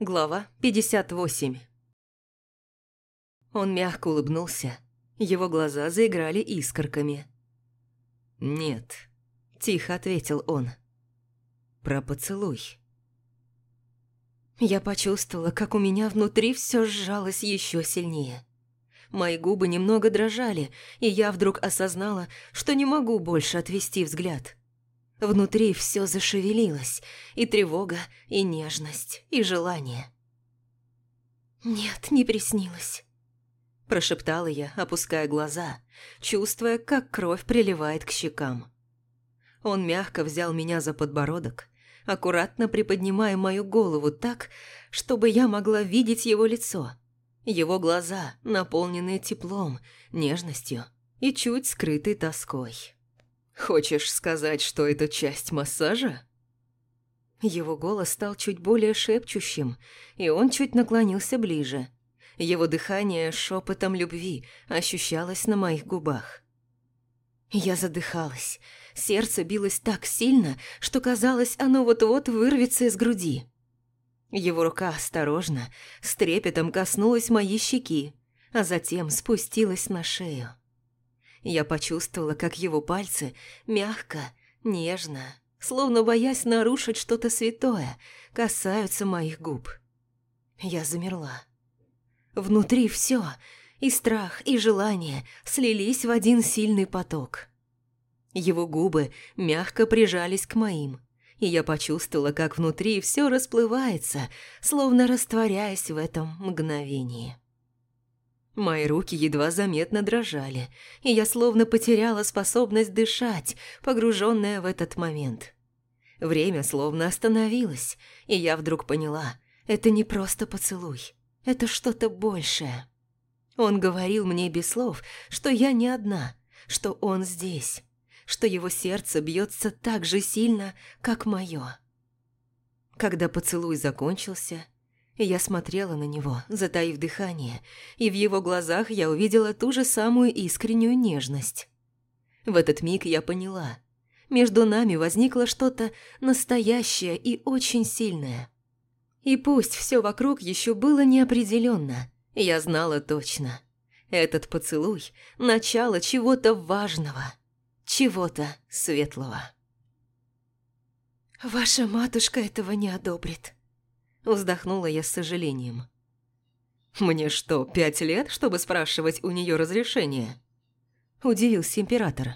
Глава 58 Он мягко улыбнулся. Его глаза заиграли искорками. «Нет», – тихо ответил он. «Про поцелуй». Я почувствовала, как у меня внутри все сжалось еще сильнее. Мои губы немного дрожали, и я вдруг осознала, что не могу больше отвести взгляд. Внутри все зашевелилось, и тревога, и нежность, и желание. «Нет, не приснилось», – прошептала я, опуская глаза, чувствуя, как кровь приливает к щекам. Он мягко взял меня за подбородок, аккуратно приподнимая мою голову так, чтобы я могла видеть его лицо, его глаза, наполненные теплом, нежностью и чуть скрытой тоской. «Хочешь сказать, что это часть массажа?» Его голос стал чуть более шепчущим, и он чуть наклонился ближе. Его дыхание шепотом любви ощущалось на моих губах. Я задыхалась. Сердце билось так сильно, что казалось, оно вот-вот вырвется из груди. Его рука осторожно, с трепетом коснулась моей щеки, а затем спустилась на шею. Я почувствовала, как его пальцы мягко, нежно, словно боясь нарушить что-то святое, касаются моих губ. Я замерла. Внутри все, и страх, и желание, слились в один сильный поток. Его губы мягко прижались к моим, и я почувствовала, как внутри все расплывается, словно растворяясь в этом мгновении. Мои руки едва заметно дрожали, и я словно потеряла способность дышать, погруженная в этот момент. Время словно остановилось, и я вдруг поняла, это не просто поцелуй, это что-то большее. Он говорил мне без слов, что я не одна, что он здесь, что его сердце бьется так же сильно, как мое. Когда поцелуй закончился, я смотрела на него, затаив дыхание, и в его глазах я увидела ту же самую искреннюю нежность. В этот миг я поняла. Между нами возникло что-то настоящее и очень сильное. И пусть все вокруг еще было неопределенно, я знала точно. Этот поцелуй – начало чего-то важного, чего-то светлого. «Ваша матушка этого не одобрит», Вздохнула я с сожалением. «Мне что, пять лет, чтобы спрашивать у нее разрешение?» Удивился император.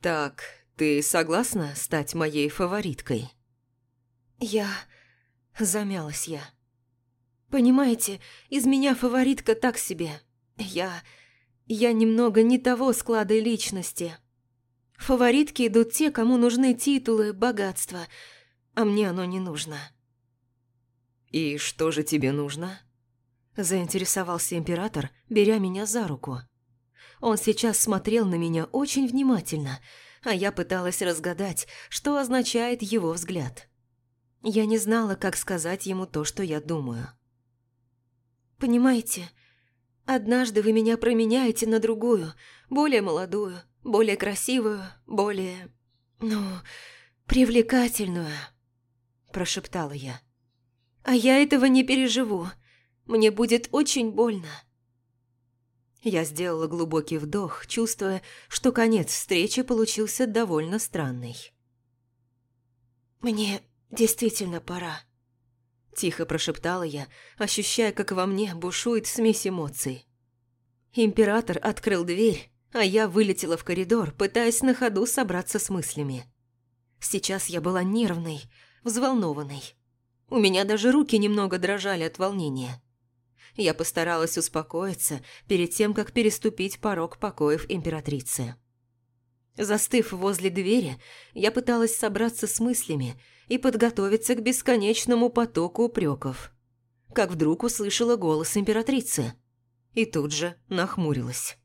«Так, ты согласна стать моей фавориткой?» «Я...» Замялась я. «Понимаете, из меня фаворитка так себе. Я... Я немного не того склада личности. Фаворитки идут те, кому нужны титулы, богатство, а мне оно не нужно». «И что же тебе нужно?» Заинтересовался император, беря меня за руку. Он сейчас смотрел на меня очень внимательно, а я пыталась разгадать, что означает его взгляд. Я не знала, как сказать ему то, что я думаю. «Понимаете, однажды вы меня променяете на другую, более молодую, более красивую, более... ну, привлекательную», – прошептала я. А я этого не переживу. Мне будет очень больно. Я сделала глубокий вдох, чувствуя, что конец встречи получился довольно странный. «Мне действительно пора», – тихо прошептала я, ощущая, как во мне бушует смесь эмоций. Император открыл дверь, а я вылетела в коридор, пытаясь на ходу собраться с мыслями. Сейчас я была нервной, взволнованной. У меня даже руки немного дрожали от волнения. Я постаралась успокоиться перед тем, как переступить порог покоев императрицы. Застыв возле двери, я пыталась собраться с мыслями и подготовиться к бесконечному потоку упреков. Как вдруг услышала голос императрицы. И тут же нахмурилась.